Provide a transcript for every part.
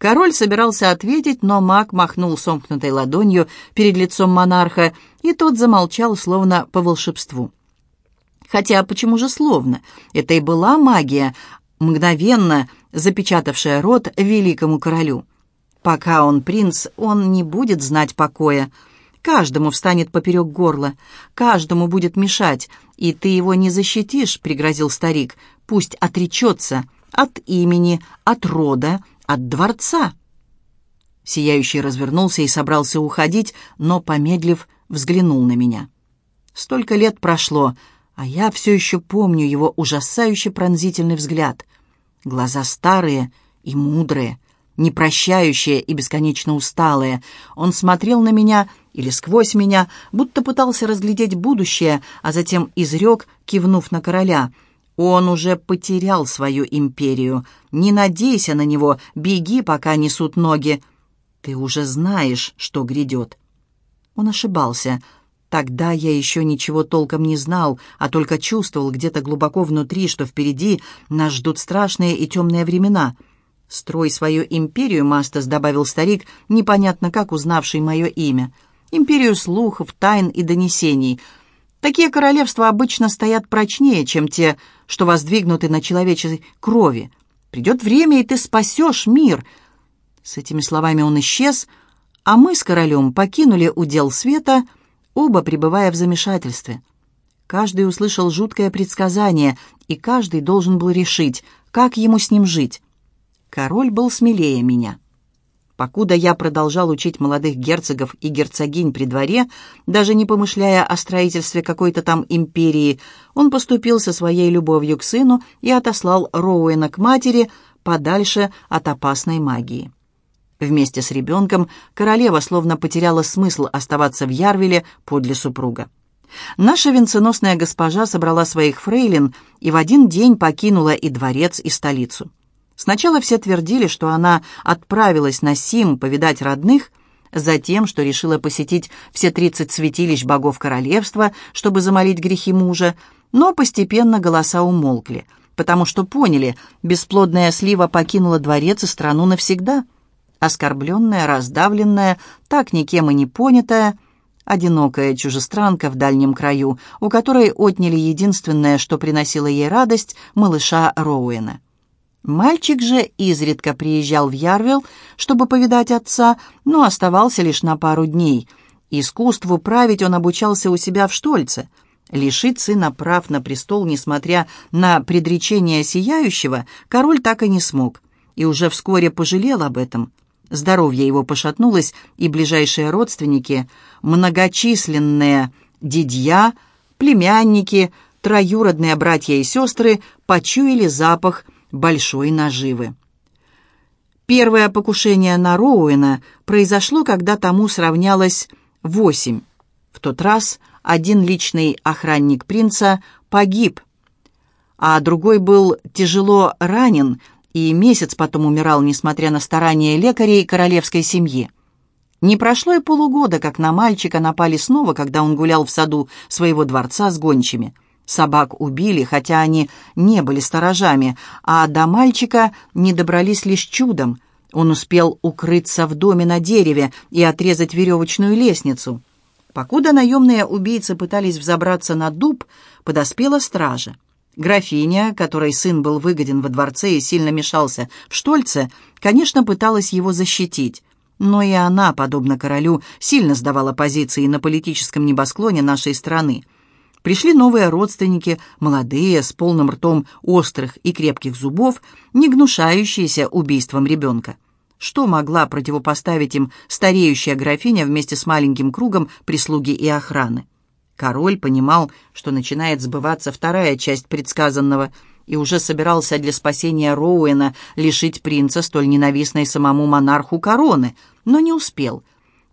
Король собирался ответить, но маг махнул сомкнутой ладонью перед лицом монарха, и тот замолчал, словно по волшебству. Хотя почему же словно? Это и была магия, мгновенно запечатавшая рот великому королю. Пока он принц, он не будет знать покоя. Каждому встанет поперек горла, каждому будет мешать, и ты его не защитишь, — пригрозил старик. Пусть отречется от имени, от рода, от дворца. Сияющий развернулся и собрался уходить, но, помедлив, взглянул на меня. Столько лет прошло, а я все еще помню его ужасающе пронзительный взгляд. Глаза старые и мудрые, непрощающие и бесконечно усталые. Он смотрел на меня или сквозь меня, будто пытался разглядеть будущее, а затем изрек, кивнув на короля. Он уже потерял свою империю. Не надейся на него, беги, пока несут ноги. Ты уже знаешь, что грядет. Он ошибался. Тогда я еще ничего толком не знал, а только чувствовал где-то глубоко внутри, что впереди нас ждут страшные и темные времена — «Строй свою империю, Мастас», — добавил старик, непонятно как узнавший мое имя. «Империю слухов, тайн и донесений. Такие королевства обычно стоят прочнее, чем те, что воздвигнуты на человеческой крови. Придет время, и ты спасешь мир». С этими словами он исчез, а мы с королем покинули удел света, оба пребывая в замешательстве. Каждый услышал жуткое предсказание, и каждый должен был решить, как ему с ним жить. Король был смелее меня. Покуда я продолжал учить молодых герцогов и герцогинь при дворе, даже не помышляя о строительстве какой-то там империи, он поступил со своей любовью к сыну и отослал Роуэна к матери подальше от опасной магии. Вместе с ребенком королева словно потеряла смысл оставаться в Ярвеле подле супруга. Наша венценосная госпожа собрала своих фрейлин и в один день покинула и дворец, и столицу. Сначала все твердили, что она отправилась на Сим повидать родных, затем, что решила посетить все тридцать святилищ богов королевства, чтобы замолить грехи мужа, но постепенно голоса умолкли, потому что поняли, бесплодная слива покинула дворец и страну навсегда. Оскорбленная, раздавленная, так никем и не понятая, одинокая чужестранка в дальнем краю, у которой отняли единственное, что приносило ей радость, малыша Роуэна. Мальчик же изредка приезжал в Ярвилл, чтобы повидать отца, но оставался лишь на пару дней. Искусству править он обучался у себя в Штольце. Лишить сына прав на престол, несмотря на предречение Сияющего, король так и не смог, и уже вскоре пожалел об этом. Здоровье его пошатнулось, и ближайшие родственники, многочисленные дядья, племянники, троюродные братья и сестры почуяли запах – большой наживы. Первое покушение на Роуэна произошло, когда тому сравнялось восемь. В тот раз один личный охранник принца погиб, а другой был тяжело ранен и месяц потом умирал, несмотря на старания лекарей королевской семьи. Не прошло и полугода, как на мальчика напали снова, когда он гулял в саду своего дворца с гончими – Собак убили, хотя они не были сторожами, а до мальчика не добрались лишь чудом. Он успел укрыться в доме на дереве и отрезать веревочную лестницу. Покуда наемные убийцы пытались взобраться на дуб, подоспела стража. Графиня, которой сын был выгоден во дворце и сильно мешался в Штольце, конечно, пыталась его защитить. Но и она, подобно королю, сильно сдавала позиции на политическом небосклоне нашей страны – Пришли новые родственники, молодые, с полным ртом острых и крепких зубов, не гнушающиеся убийством ребенка. Что могла противопоставить им стареющая графиня вместе с маленьким кругом прислуги и охраны? Король понимал, что начинает сбываться вторая часть предсказанного, и уже собирался для спасения Роуэна лишить принца столь ненавистной самому монарху короны, но не успел.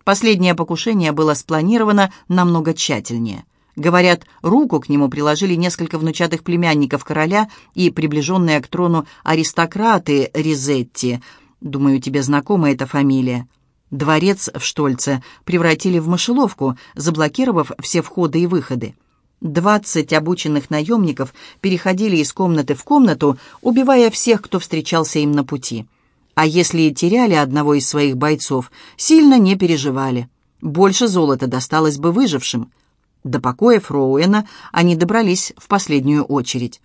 Последнее покушение было спланировано намного тщательнее – Говорят, руку к нему приложили несколько внучатых племянников короля и приближенные к трону аристократы Ризетти. Думаю, тебе знакома эта фамилия. Дворец в Штольце превратили в мышеловку, заблокировав все входы и выходы. Двадцать обученных наемников переходили из комнаты в комнату, убивая всех, кто встречался им на пути. А если и теряли одного из своих бойцов, сильно не переживали. Больше золота досталось бы выжившим. До покоев Роуэна они добрались в последнюю очередь.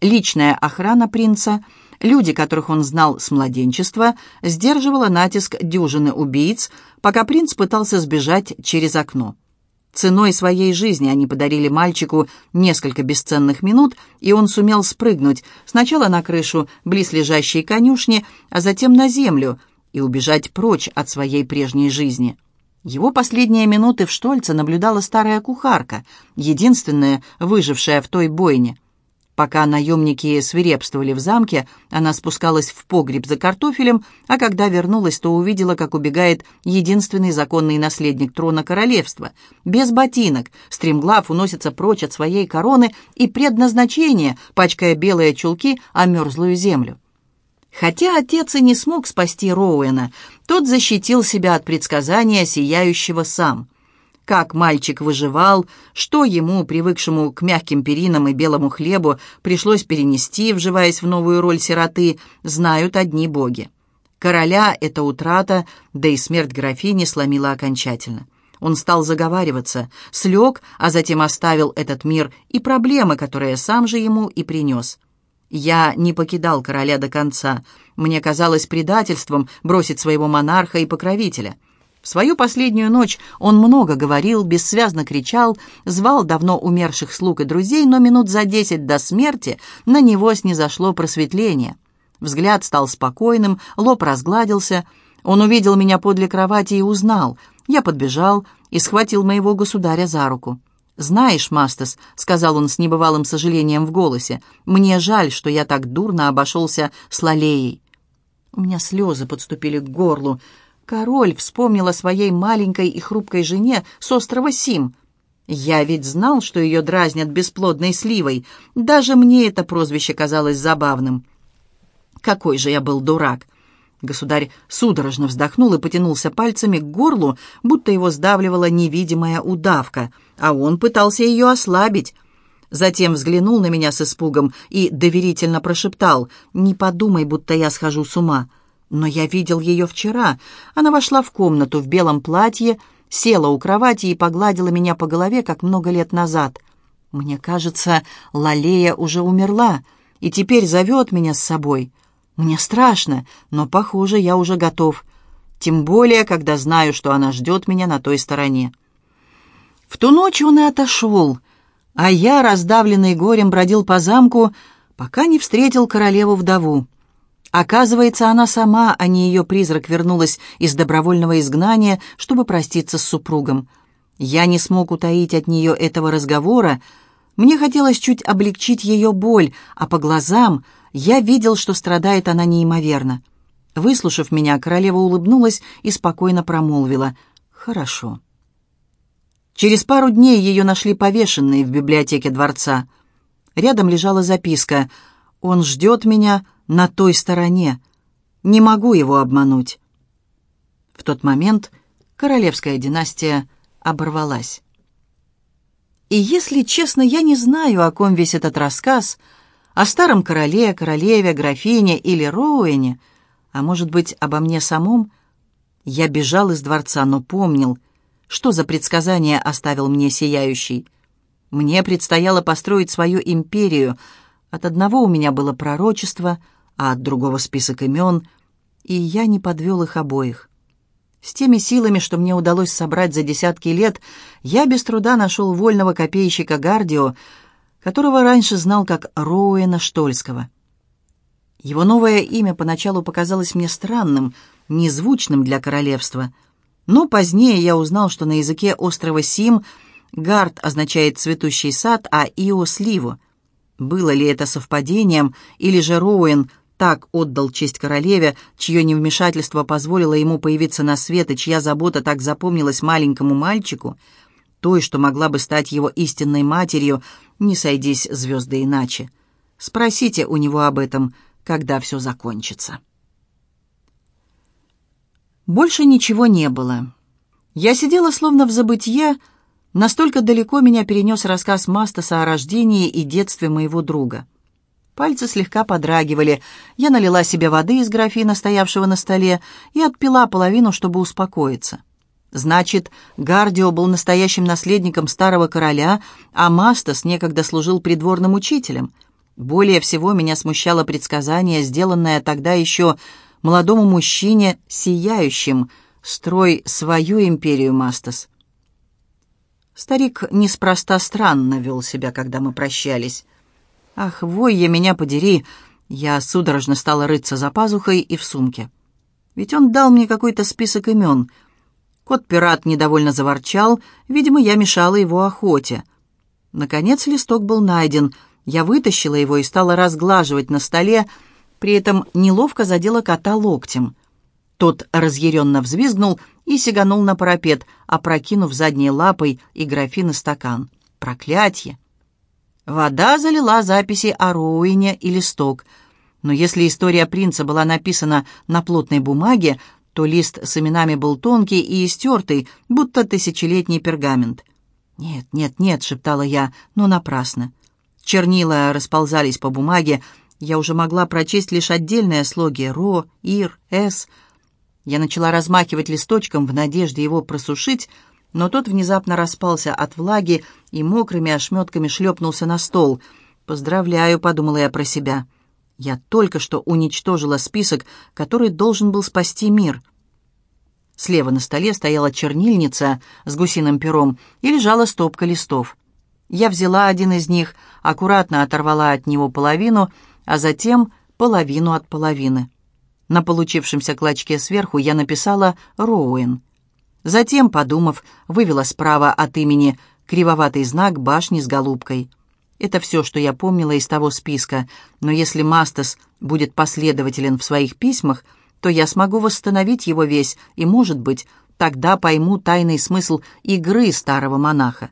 Личная охрана принца, люди, которых он знал с младенчества, сдерживала натиск дюжины убийц, пока принц пытался сбежать через окно. Ценой своей жизни они подарили мальчику несколько бесценных минут, и он сумел спрыгнуть сначала на крышу близлежащей конюшни, а затем на землю и убежать прочь от своей прежней жизни. Его последние минуты в Штольце наблюдала старая кухарка, единственная выжившая в той бойне. Пока наемники свирепствовали в замке, она спускалась в погреб за картофелем, а когда вернулась, то увидела, как убегает единственный законный наследник трона королевства. Без ботинок стремглав уносится прочь от своей короны и предназначения, пачкая белые чулки о мерзлую землю. Хотя отец и не смог спасти Роуэна, тот защитил себя от предсказания сияющего сам – как мальчик выживал, что ему, привыкшему к мягким перинам и белому хлебу, пришлось перенести, вживаясь в новую роль сироты, знают одни боги. Короля эта утрата, да и смерть графини сломила окончательно. Он стал заговариваться, слег, а затем оставил этот мир и проблемы, которые сам же ему и принес. Я не покидал короля до конца. Мне казалось предательством бросить своего монарха и покровителя — в свою последнюю ночь он много говорил, бессвязно кричал, звал давно умерших слуг и друзей, но минут за десять до смерти на него снизошло просветление. Взгляд стал спокойным, лоб разгладился. Он увидел меня подле кровати и узнал. Я подбежал и схватил моего государя за руку. «Знаешь, Мастас», — сказал он с небывалым сожалением в голосе, — «мне жаль, что я так дурно обошелся с Лалеей». У меня слезы подступили к горлу. Король вспомнил о своей маленькой и хрупкой жене с острова Сим. Я ведь знал, что ее дразнят бесплодной сливой. Даже мне это прозвище казалось забавным. Какой же я был дурак! Государь судорожно вздохнул и потянулся пальцами к горлу, будто его сдавливала невидимая удавка, а он пытался ее ослабить. Затем взглянул на меня с испугом и доверительно прошептал «Не подумай, будто я схожу с ума». Но я видел ее вчера. Она вошла в комнату в белом платье, села у кровати и погладила меня по голове, как много лет назад. Мне кажется, Лалея уже умерла и теперь зовет меня с собой. Мне страшно, но, похоже, я уже готов. Тем более, когда знаю, что она ждет меня на той стороне. В ту ночь он и отошел, а я, раздавленный горем, бродил по замку, пока не встретил королеву-вдову. Оказывается, она сама, а не ее призрак, вернулась из добровольного изгнания, чтобы проститься с супругом. Я не смог утаить от нее этого разговора. Мне хотелось чуть облегчить ее боль, а по глазам я видел, что страдает она неимоверно. Выслушав меня, королева улыбнулась и спокойно промолвила «Хорошо». Через пару дней ее нашли повешенной в библиотеке дворца. Рядом лежала записка «Он ждет меня, на той стороне. Не могу его обмануть. В тот момент королевская династия оборвалась. И если честно, я не знаю, о ком весь этот рассказ, о старом короле, королеве, графине или Роуэне, а может быть, обо мне самом. Я бежал из дворца, но помнил, что за предсказание оставил мне сияющий. Мне предстояло построить свою империю. От одного у меня было пророчество — а от другого список имен, и я не подвел их обоих. С теми силами, что мне удалось собрать за десятки лет, я без труда нашел вольного копейщика Гардио, которого раньше знал как Роуэна Штольского. Его новое имя поначалу показалось мне странным, незвучным для королевства, но позднее я узнал, что на языке острова Сим Гард означает «цветущий сад», а Ио — «сливу». Было ли это совпадением, или же Роуэн — так отдал честь королеве, чье невмешательство позволило ему появиться на свет и чья забота так запомнилась маленькому мальчику, той, что могла бы стать его истинной матерью, не сойдись звезды иначе. Спросите у него об этом, когда все закончится. Больше ничего не было. Я сидела словно в забытье, настолько далеко меня перенес рассказ Мастаса о рождении и детстве моего друга. Пальцы слегка подрагивали. Я налила себе воды из графина, стоявшего на столе, и отпила половину, чтобы успокоиться. Значит, Гардио был настоящим наследником старого короля, а Мастас некогда служил придворным учителем. Более всего меня смущало предсказание, сделанное тогда еще молодому мужчине, сияющим, «Строй свою империю, Мастас». Старик неспроста странно вел себя, когда мы прощались. Ах, вой меня подери! Я судорожно стала рыться за пазухой и в сумке. Ведь он дал мне какой-то список имен. Кот-пират недовольно заворчал, видимо, я мешала его охоте. Наконец листок был найден. Я вытащила его и стала разглаживать на столе, при этом неловко задела кота локтем. Тот разъяренно взвизгнул и сиганул на парапет, опрокинув задней лапой и графин и стакан. Проклятье! Вода залила записи о Роуине и листок. Но если история принца была написана на плотной бумаге, то лист с именами был тонкий и истертый, будто тысячелетний пергамент. «Нет, нет, нет», — шептала я, но напрасно. Чернила расползались по бумаге, я уже могла прочесть лишь отдельные слоги «ро», «ир», «с». Я начала размахивать листочком в надежде его просушить, но тот внезапно распался от влаги и мокрыми ошметками шлепнулся на стол. «Поздравляю», — подумала я про себя. «Я только что уничтожила список, который должен был спасти мир». Слева на столе стояла чернильница с гусиным пером и лежала стопка листов. Я взяла один из них, аккуратно оторвала от него половину, а затем половину от половины. На получившемся клочке сверху я написала «Роуэн». Затем, подумав, вывела справа от имени кривоватый знак башни с голубкой. Это все, что я помнила из того списка, но если Мастас будет последователен в своих письмах, то я смогу восстановить его весь, и, может быть, тогда пойму тайный смысл игры старого монаха.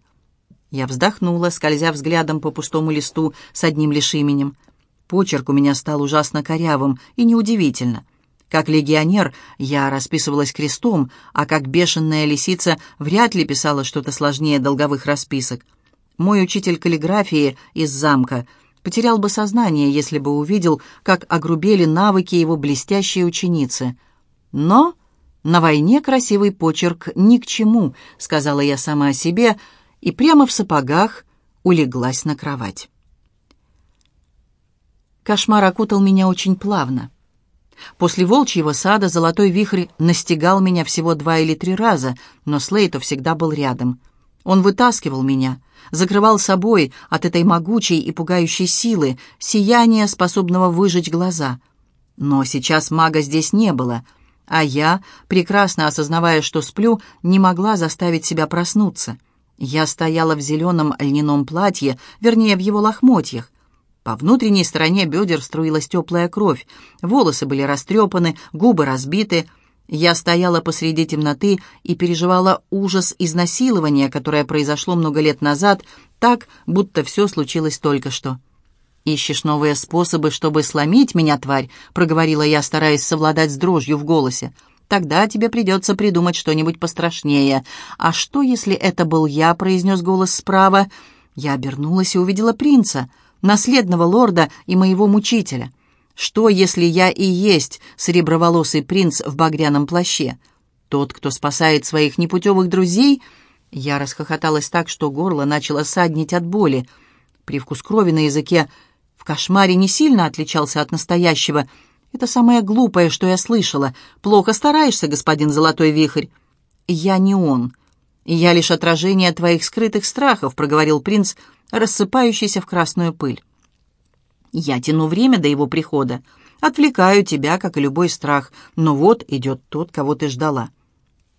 Я вздохнула, скользя взглядом по пустому листу с одним лишь именем. Почерк у меня стал ужасно корявым, и неудивительно. Как легионер я расписывалась крестом, а как бешеная лисица вряд ли писала что-то сложнее долговых расписок. Мой учитель каллиграфии из замка потерял бы сознание, если бы увидел, как огрубели навыки его блестящей ученицы. Но на войне красивый почерк ни к чему, сказала я сама себе, и прямо в сапогах улеглась на кровать. Кошмар окутал меня очень плавно. После волчьего сада золотой вихрь настигал меня всего два или три раза, но Слейто всегда был рядом. Он вытаскивал меня, закрывал собой от этой могучей и пугающей силы, сияния, способного выжечь глаза. Но сейчас мага здесь не было, а я, прекрасно осознавая, что сплю, не могла заставить себя проснуться. Я стояла в зеленом льняном платье, вернее, в его лохмотьях, по внутренней стороне бедер струилась теплая кровь, волосы были растрепаны, губы разбиты. Я стояла посреди темноты и переживала ужас изнасилования, которое произошло много лет назад, так, будто все случилось только что. «Ищешь новые способы, чтобы сломить меня, тварь?» — проговорила я, стараясь совладать с дрожью в голосе. «Тогда тебе придется придумать что-нибудь пострашнее». «А что, если это был я?» — произнес голос справа. Я обернулась и увидела принца — наследного лорда и моего мучителя. Что, если я и есть сереброволосый принц в багряном плаще? Тот, кто спасает своих непутевых друзей? Я расхохоталась так, что горло начало саднить от боли. Привкус крови на языке в кошмаре не сильно отличался от настоящего. Это самое глупое, что я слышала. Плохо стараешься, господин Золотой Вихрь. Я не он. Я лишь отражение твоих скрытых страхов, проговорил принц, — рассыпающийся в красную пыль. Я тяну время до его прихода, отвлекаю тебя, как и любой страх, но вот идет тот, кого ты ждала.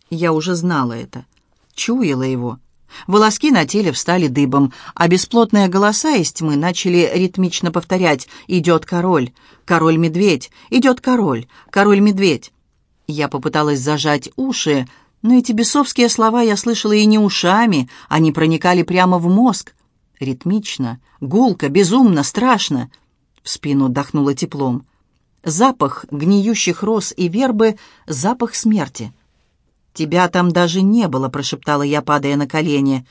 Я уже знала это, чуяла его. Волоски на теле встали дыбом, а бесплотные голоса из тьмы начали ритмично повторять «Идет король! Король-медведь! Идет король! Король-медведь!» Я попыталась зажать уши, но эти бесовские слова я слышала и не ушами, они проникали прямо в мозг. Ритмично, гулко, безумно, страшно. В спину дохнуло теплом. Запах гниющих роз и вербы, запах смерти. «Тебя там даже не было», — прошептала я, падая на колени.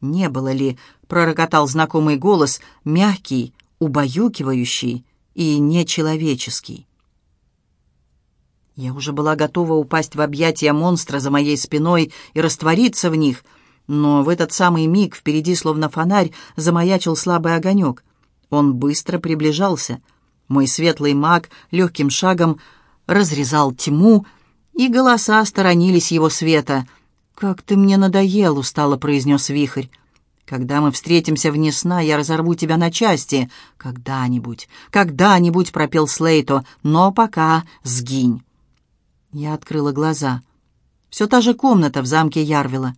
«Не было ли?» — пророкотал знакомый голос, мягкий, убаюкивающий и нечеловеческий. Я уже была готова упасть в объятия монстра за моей спиной и раствориться в них, но в этот самый миг впереди, словно фонарь, замаячил слабый огонек. Он быстро приближался. Мой светлый маг легким шагом разрезал тьму, и голоса сторонились его света. «Как ты мне надоел!» — устало произнес вихрь. «Когда мы встретимся вне сна, я разорву тебя на части. Когда-нибудь, когда-нибудь!» — пропел Слейто. «Но пока сгинь!» Я открыла глаза. Все та же комната в замке Ярвила.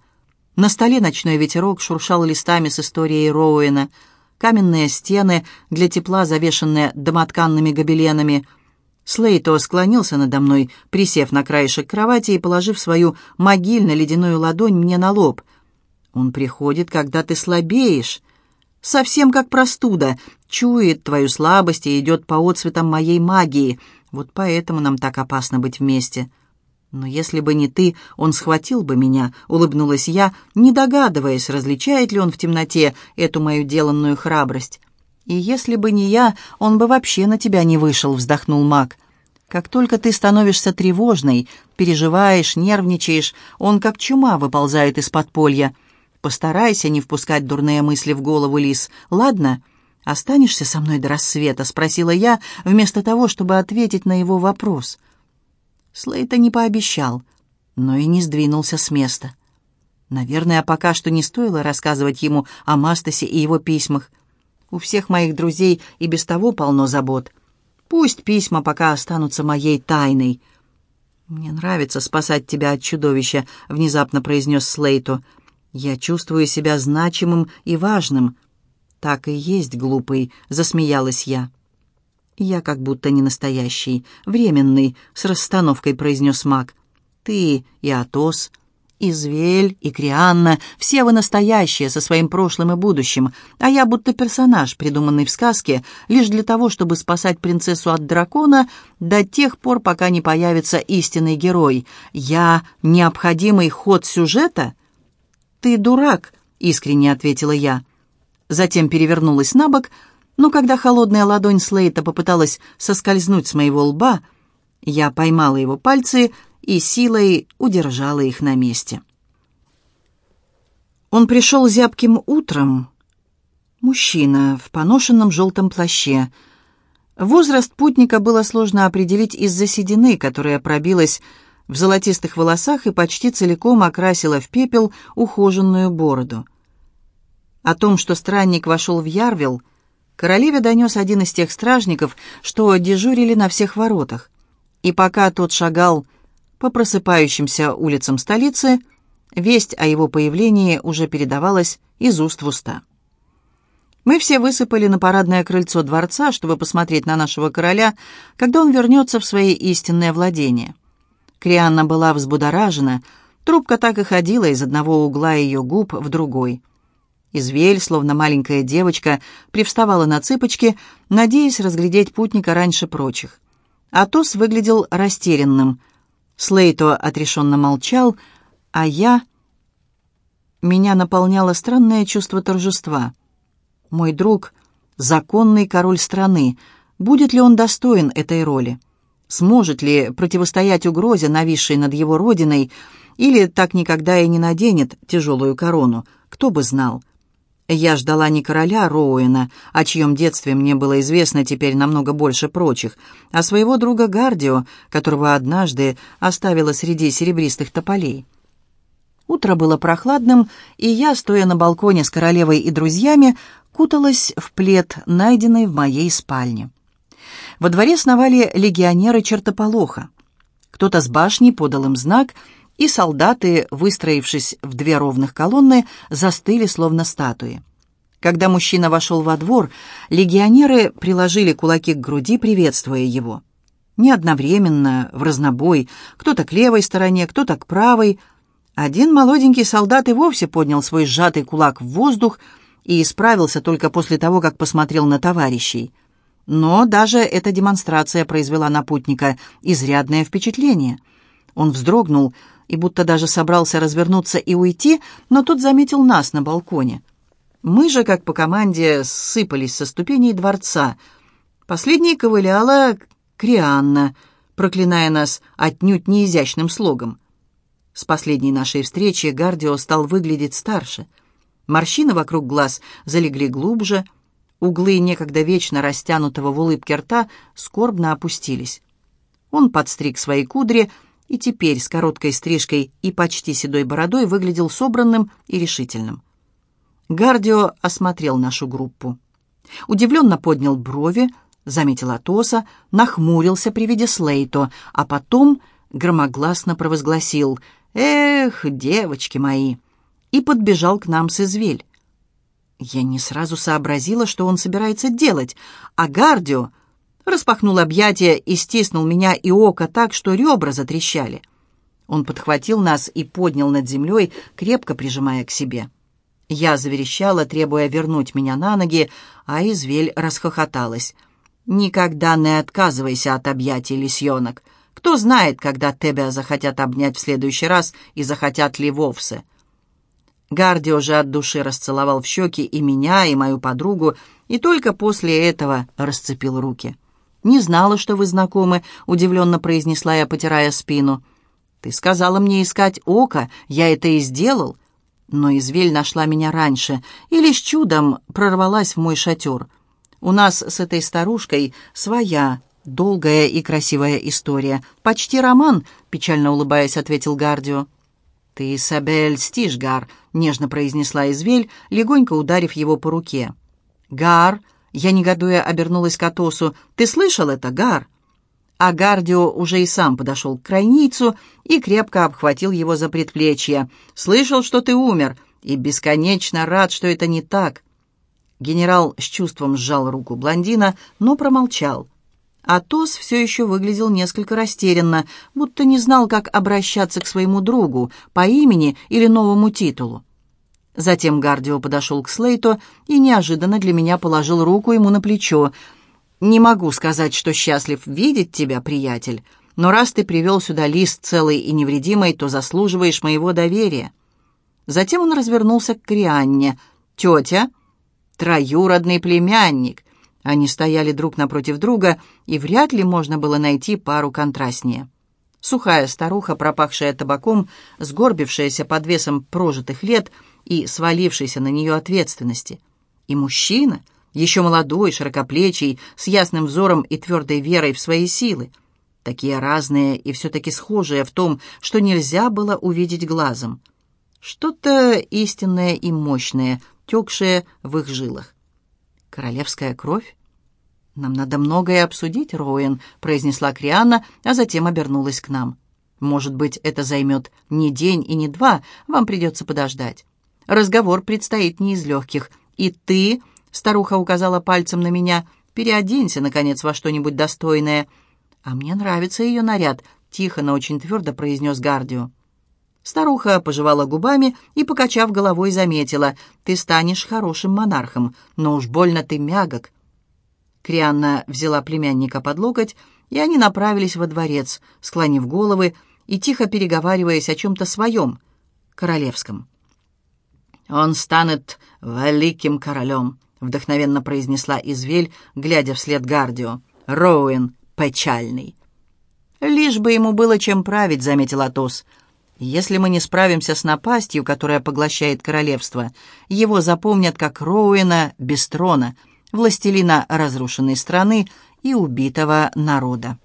На столе ночной ветерок шуршал листами с историей Роуэна. Каменные стены, для тепла завешенные домотканными гобеленами. Слейто склонился надо мной, присев на краешек кровати и положив свою могильно-ледяную ладонь мне на лоб. «Он приходит, когда ты слабеешь. Совсем как простуда. Чует твою слабость и идет по отцветам моей магии». Вот поэтому нам так опасно быть вместе. Но если бы не ты, он схватил бы меня, улыбнулась я, не догадываясь, различает ли он в темноте эту мою деланную храбрость. И если бы не я, он бы вообще на тебя не вышел, вздохнул маг. Как только ты становишься тревожной, переживаешь, нервничаешь, он как чума выползает из подполья. Постарайся не впускать дурные мысли в голову, Лис, ладно?» «Останешься со мной до рассвета?» — спросила я, вместо того, чтобы ответить на его вопрос. Слейта не пообещал, но и не сдвинулся с места. Наверное, пока что не стоило рассказывать ему о Мастасе и его письмах. У всех моих друзей и без того полно забот. Пусть письма пока останутся моей тайной. «Мне нравится спасать тебя от чудовища», — внезапно произнес Слейту. «Я чувствую себя значимым и важным». «Так и есть, глупый», — засмеялась я. «Я как будто не настоящий, временный», — с расстановкой произнес маг. «Ты и Атос, и Звель, и Крианна, все вы настоящие, со своим прошлым и будущим, а я будто персонаж, придуманный в сказке, лишь для того, чтобы спасать принцессу от дракона до тех пор, пока не появится истинный герой. Я необходимый ход сюжета?» «Ты дурак», — искренне ответила я затем перевернулась на бок, но когда холодная ладонь Слейта попыталась соскользнуть с моего лба, я поймала его пальцы и силой удержала их на месте. Он пришел зябким утром. Мужчина в поношенном желтом плаще. Возраст путника было сложно определить из-за седины, которая пробилась в золотистых волосах и почти целиком окрасила в пепел ухоженную бороду. О том, что странник вошел в Ярвил, королеве донес один из тех стражников, что дежурили на всех воротах. И пока тот шагал по просыпающимся улицам столицы, весть о его появлении уже передавалась из уст в уста. Мы все высыпали на парадное крыльцо дворца, чтобы посмотреть на нашего короля, когда он вернется в свои истинное владение. Крианна была взбудоражена, трубка так и ходила из одного угла ее губ в другой — Извель, словно маленькая девочка, привставала на цыпочки, надеясь разглядеть путника раньше прочих. Атос выглядел растерянным. Слейто отрешенно молчал, а я... Меня наполняло странное чувство торжества. Мой друг — законный король страны. Будет ли он достоин этой роли? Сможет ли противостоять угрозе, нависшей над его родиной, или так никогда и не наденет тяжелую корону? Кто бы знал? Я ждала не короля Роуэна, о чьем детстве мне было известно теперь намного больше прочих, а своего друга Гардио, которого однажды оставила среди серебристых тополей. Утро было прохладным, и я, стоя на балконе с королевой и друзьями, куталась в плед, найденный в моей спальне. Во дворе сновали легионеры чертополоха. Кто-то с башни подал им знак — и солдаты, выстроившись в две ровных колонны, застыли, словно статуи. Когда мужчина вошел во двор, легионеры приложили кулаки к груди, приветствуя его. Не одновременно, в разнобой, кто-то к левой стороне, кто-то к правой. Один молоденький солдат и вовсе поднял свой сжатый кулак в воздух и исправился только после того, как посмотрел на товарищей. Но даже эта демонстрация произвела на путника изрядное впечатление. Он вздрогнул, и будто даже собрался развернуться и уйти, но тут заметил нас на балконе. Мы же, как по команде, сыпались со ступеней дворца. Последней ковыляла Крианна, проклиная нас отнюдь не изящным слогом. С последней нашей встречи Гардио стал выглядеть старше. Морщины вокруг глаз залегли глубже, углы некогда вечно растянутого в улыбке рта скорбно опустились. Он подстриг свои кудри и теперь с короткой стрижкой и почти седой бородой выглядел собранным и решительным. Гардио осмотрел нашу группу. Удивленно поднял брови, заметил Атоса, нахмурился при виде Слейто, а потом громогласно провозгласил «Эх, девочки мои!» и подбежал к нам с извель. Я не сразу сообразила, что он собирается делать, а Гардио распахнул объятия и стиснул меня и око так, что ребра затрещали. Он подхватил нас и поднял над землей, крепко прижимая к себе. Я заверещала, требуя вернуть меня на ноги, а извель расхохоталась. «Никогда не отказывайся от объятий, лисьонок. Кто знает, когда тебя захотят обнять в следующий раз и захотят ли вовсе». Гардио же от души расцеловал в щеки и меня, и мою подругу, и только после этого расцепил руки. «Не знала, что вы знакомы», — удивленно произнесла я, потирая спину. «Ты сказала мне искать око, я это и сделал». Но извель нашла меня раньше и лишь чудом прорвалась в мой шатер. У нас с этой старушкой своя, долгая и красивая история. Почти роман, печально улыбаясь, ответил Гардио. «Ты, Сабель, стишь, Гар», — нежно произнесла извель, легонько ударив его по руке. «Гар», — я негодуя обернулась к Атосу, — «ты слышал это, Гар?» А Гардио уже и сам подошел к крайницу и крепко обхватил его за предплечье. «Слышал, что ты умер, и бесконечно рад, что это не так». Генерал с чувством сжал руку блондина, но промолчал. Атос все еще выглядел несколько растерянно, будто не знал, как обращаться к своему другу по имени или новому титулу. Затем Гардио подошел к Слейту и неожиданно для меня положил руку ему на плечо. «Не могу сказать, что счастлив видеть тебя, приятель, но раз ты привел сюда лист целый и невредимый, то заслуживаешь моего доверия». Затем он развернулся к Крианне. «Тетя?» «Троюродный племянник. Они стояли друг напротив друга, и вряд ли можно было найти пару контрастнее. Сухая старуха, пропахшая табаком, сгорбившаяся под весом прожитых лет и свалившейся на нее ответственности. И мужчина, еще молодой, широкоплечий, с ясным взором и твердой верой в свои силы. Такие разные и все-таки схожие в том, что нельзя было увидеть глазом. Что-то истинное и мощное, текшее в их жилах. Королевская кровь? «Нам надо многое обсудить, Роуэн», — произнесла Крианна, а затем обернулась к нам. «Может быть, это займет не день и не два, вам придется подождать. Разговор предстоит не из легких. И ты, — старуха указала пальцем на меня, — переоденься, наконец, во что-нибудь достойное. А мне нравится ее наряд», — тихо, но очень твердо произнес Гардио. Старуха пожевала губами и, покачав головой, заметила, «Ты станешь хорошим монархом, но уж больно ты мягок». Крианна взяла племянника под локоть, и они направились во дворец, склонив головы и тихо переговариваясь о чем-то своем, королевском. «Он станет великим королем», — вдохновенно произнесла Извель, глядя вслед Гардио. «Роуэн печальный». «Лишь бы ему было чем править», — заметил Атос. Если мы не справимся с напастью, которая поглощает королевство, его запомнят как Роуэна без трона, властелина разрушенной страны и убитого народа.